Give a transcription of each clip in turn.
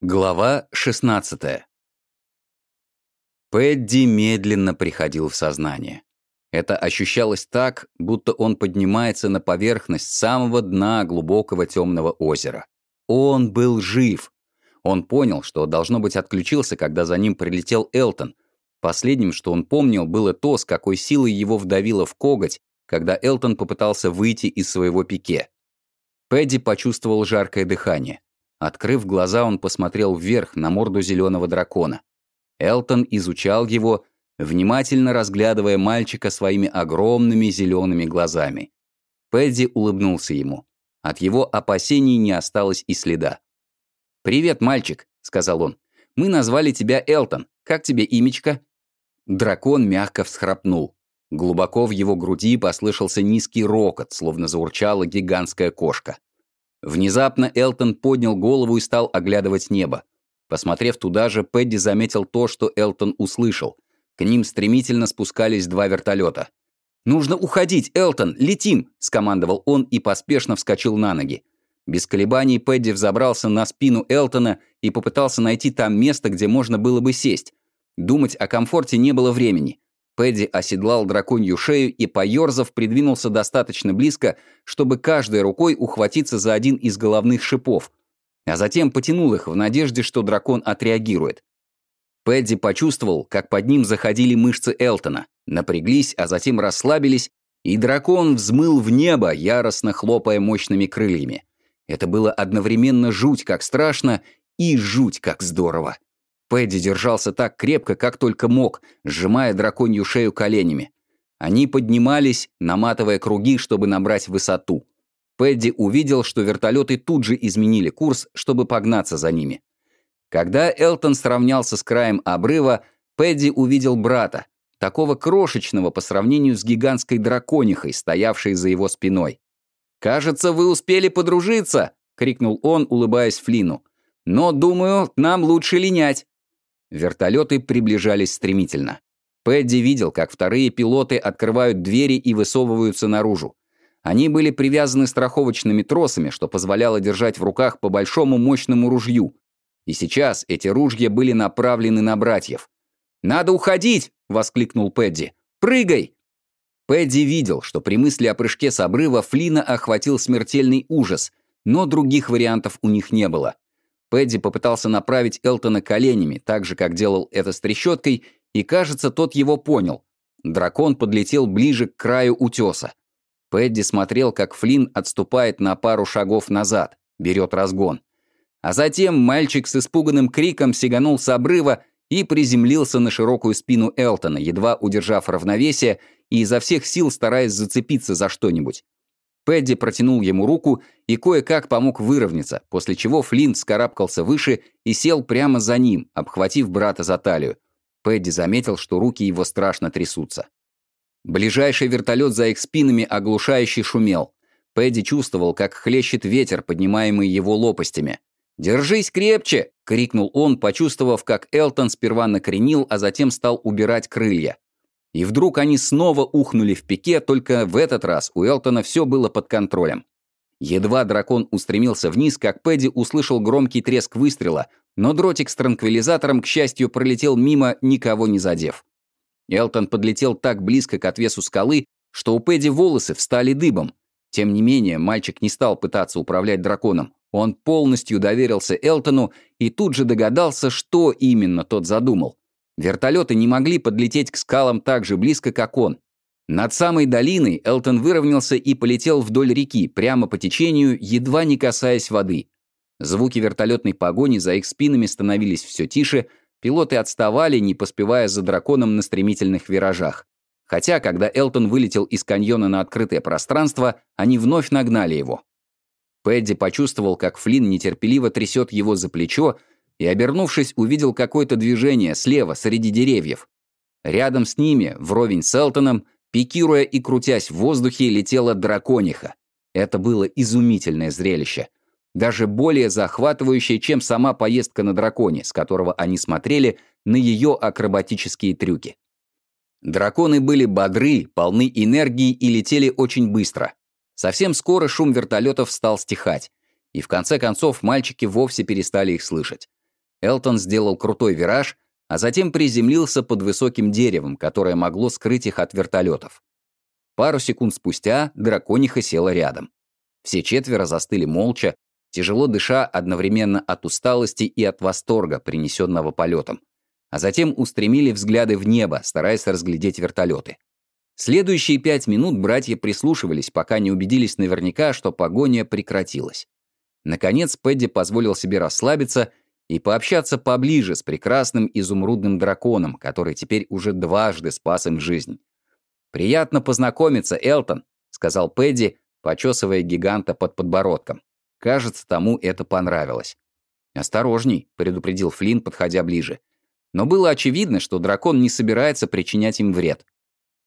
Глава 16 Пэдди медленно приходил в сознание. Это ощущалось так, будто он поднимается на поверхность самого дна глубокого темного озера. Он был жив. Он понял, что, должно быть, отключился, когда за ним прилетел Элтон. Последним, что он помнил, было то, с какой силой его вдавило в коготь, когда Элтон попытался выйти из своего пике. Пэдди почувствовал жаркое дыхание. Открыв глаза, он посмотрел вверх на морду зеленого дракона. Элтон изучал его, внимательно разглядывая мальчика своими огромными зелеными глазами. Пэдди улыбнулся ему. От его опасений не осталось и следа. «Привет, мальчик», — сказал он. «Мы назвали тебя Элтон. Как тебе имечко?» Дракон мягко всхрапнул. Глубоко в его груди послышался низкий рокот, словно заурчала гигантская кошка. Внезапно Элтон поднял голову и стал оглядывать небо. Посмотрев туда же, Пэдди заметил то, что Элтон услышал. К ним стремительно спускались два вертолета. «Нужно уходить, Элтон! Летим!» – скомандовал он и поспешно вскочил на ноги. Без колебаний Пэдди взобрался на спину Элтона и попытался найти там место, где можно было бы сесть. Думать о комфорте не было времени. Пэдди оседлал драконью шею и, поерзав, придвинулся достаточно близко, чтобы каждой рукой ухватиться за один из головных шипов, а затем потянул их в надежде, что дракон отреагирует. Пэдди почувствовал, как под ним заходили мышцы Элтона, напряглись, а затем расслабились, и дракон взмыл в небо, яростно хлопая мощными крыльями. Это было одновременно жуть как страшно и жуть как здорово. Пэдди держался так крепко, как только мог, сжимая драконью шею коленями. Они поднимались, наматывая круги, чтобы набрать высоту. Пэдди увидел, что вертолеты тут же изменили курс, чтобы погнаться за ними. Когда Элтон сравнялся с краем обрыва, Пэдди увидел брата, такого крошечного по сравнению с гигантской драконихой, стоявшей за его спиной. «Кажется, вы успели подружиться!» — крикнул он, улыбаясь Флину. «Но, думаю, нам лучше линять. Вертолеты приближались стремительно. Пэдди видел, как вторые пилоты открывают двери и высовываются наружу. Они были привязаны страховочными тросами, что позволяло держать в руках по большому мощному ружью. И сейчас эти ружья были направлены на братьев. «Надо уходить!» — воскликнул Пэдди. «Прыгай!» Пэдди видел, что при мысли о прыжке с обрыва Флина охватил смертельный ужас, но других вариантов у них не было. Пэдди попытался направить Элтона коленями, так же, как делал это с трещоткой, и, кажется, тот его понял. Дракон подлетел ближе к краю утеса. Пэдди смотрел, как Флинн отступает на пару шагов назад, берет разгон. А затем мальчик с испуганным криком сиганул с обрыва и приземлился на широкую спину Элтона, едва удержав равновесие и изо всех сил стараясь зацепиться за что-нибудь. Пэдди протянул ему руку и кое-как помог выровняться, после чего Флинт скарабкался выше и сел прямо за ним, обхватив брата за талию. Пэдди заметил, что руки его страшно трясутся. Ближайший вертолет за их спинами оглушающе шумел. Пэдди чувствовал, как хлещет ветер, поднимаемый его лопастями. «Держись крепче!» — крикнул он, почувствовав, как Элтон сперва накренил, а затем стал убирать крылья. И вдруг они снова ухнули в пике, только в этот раз у Элтона все было под контролем. Едва дракон устремился вниз, как Пэдди услышал громкий треск выстрела, но дротик с транквилизатором, к счастью, пролетел мимо, никого не задев. Элтон подлетел так близко к отвесу скалы, что у Пэдди волосы встали дыбом. Тем не менее, мальчик не стал пытаться управлять драконом. Он полностью доверился Элтону и тут же догадался, что именно тот задумал. Вертолеты не могли подлететь к скалам так же близко, как он. Над самой долиной Элтон выровнялся и полетел вдоль реки, прямо по течению, едва не касаясь воды. Звуки вертолетной погони за их спинами становились все тише, пилоты отставали, не поспевая за драконом на стремительных виражах. Хотя, когда Элтон вылетел из каньона на открытое пространство, они вновь нагнали его. Пэдди почувствовал, как Флинн нетерпеливо трясет его за плечо, и, обернувшись, увидел какое-то движение слева, среди деревьев. Рядом с ними, вровень с Элтоном, пикируя и крутясь в воздухе, летела дракониха. Это было изумительное зрелище. Даже более захватывающее, чем сама поездка на драконе, с которого они смотрели на ее акробатические трюки. Драконы были бодры, полны энергии и летели очень быстро. Совсем скоро шум вертолетов стал стихать, и в конце концов мальчики вовсе перестали их слышать. Элтон сделал крутой вираж, а затем приземлился под высоким деревом, которое могло скрыть их от вертолетов. Пару секунд спустя дракониха села рядом. Все четверо застыли молча, тяжело дыша одновременно от усталости и от восторга, принесенного полетом. А затем устремили взгляды в небо, стараясь разглядеть вертолеты. Следующие пять минут братья прислушивались, пока не убедились наверняка, что погоня прекратилась. Наконец Пэдди позволил себе расслабиться и пообщаться поближе с прекрасным изумрудным драконом, который теперь уже дважды спас им жизнь. «Приятно познакомиться, Элтон», — сказал Пэдди, почесывая гиганта под подбородком. Кажется, тому это понравилось. «Осторожней», — предупредил Флинн, подходя ближе. Но было очевидно, что дракон не собирается причинять им вред.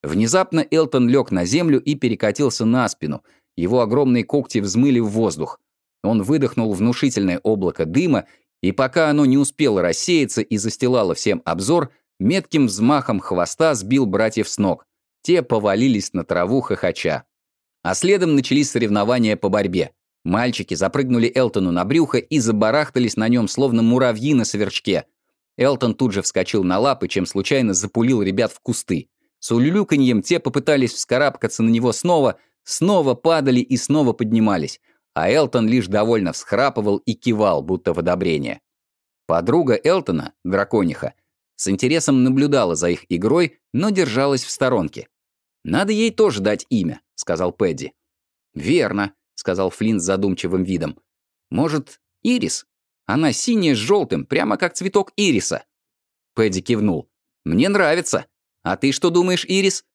Внезапно Элтон лег на землю и перекатился на спину. Его огромные когти взмыли в воздух. Он выдохнул внушительное облако дыма, и пока оно не успело рассеяться и застилало всем обзор, метким взмахом хвоста сбил братьев с ног. Те повалились на траву хохоча. А следом начались соревнования по борьбе. Мальчики запрыгнули Элтону на брюхо и забарахтались на нем, словно муравьи на сверчке. Элтон тут же вскочил на лапы, чем случайно запулил ребят в кусты. С улюлюканьем те попытались вскарабкаться на него снова, снова падали и снова поднимались, а Элтон лишь довольно всхрапывал и кивал, будто в одобрение. Подруга Элтона, дракониха, с интересом наблюдала за их игрой, но держалась в сторонке. «Надо ей тоже дать имя», — сказал Пэдди. «Верно», — сказал Флинн с задумчивым видом. «Может, Ирис? Она синяя с желтым, прямо как цветок ириса». Пэдди кивнул. «Мне нравится. А ты что думаешь, Ирис?»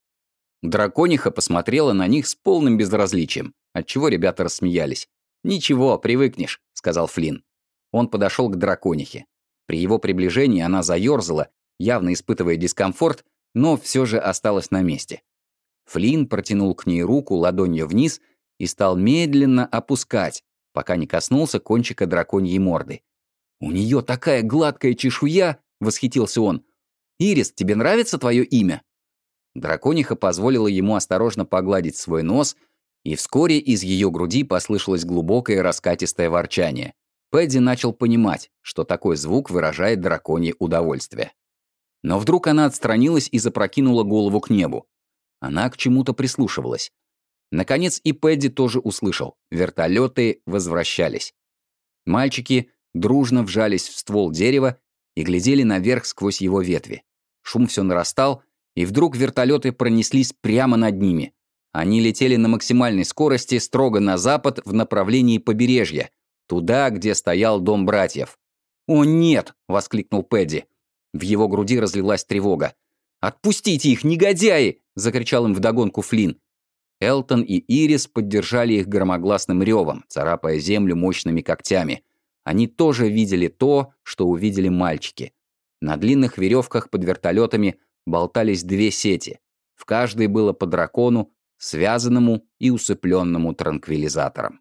Дракониха посмотрела на них с полным безразличием, отчего ребята рассмеялись. «Ничего, привыкнешь», — сказал Флинн. Он подошел к драконихе. При его приближении она заерзала, явно испытывая дискомфорт, но все же осталась на месте. Флинн протянул к ней руку ладонью вниз и стал медленно опускать, пока не коснулся кончика драконьей морды. «У нее такая гладкая чешуя!» — восхитился он. «Ирис, тебе нравится твое имя?» Дракониха позволила ему осторожно погладить свой нос, и вскоре из ее груди послышалось глубокое раскатистое ворчание. Пэдди начал понимать, что такой звук выражает драконье удовольствие. Но вдруг она отстранилась и запрокинула голову к небу. Она к чему-то прислушивалась. Наконец и Пэдди тоже услышал. Вертолеты возвращались. Мальчики дружно вжались в ствол дерева и глядели наверх сквозь его ветви. Шум все нарастал, и вдруг вертолеты пронеслись прямо над ними. Они летели на максимальной скорости строго на запад в направлении побережья, туда, где стоял дом братьев. «О, нет!» — воскликнул Пэдди. В его груди разлилась тревога. «Отпустите их, негодяи!» — закричал им вдогонку Флинн. Элтон и Ирис поддержали их громогласным ревом, царапая землю мощными когтями. Они тоже видели то, что увидели мальчики. На длинных веревках под вертолетами болтались две сети. В каждой было по дракону, связанному и усыпленному транквилизатором.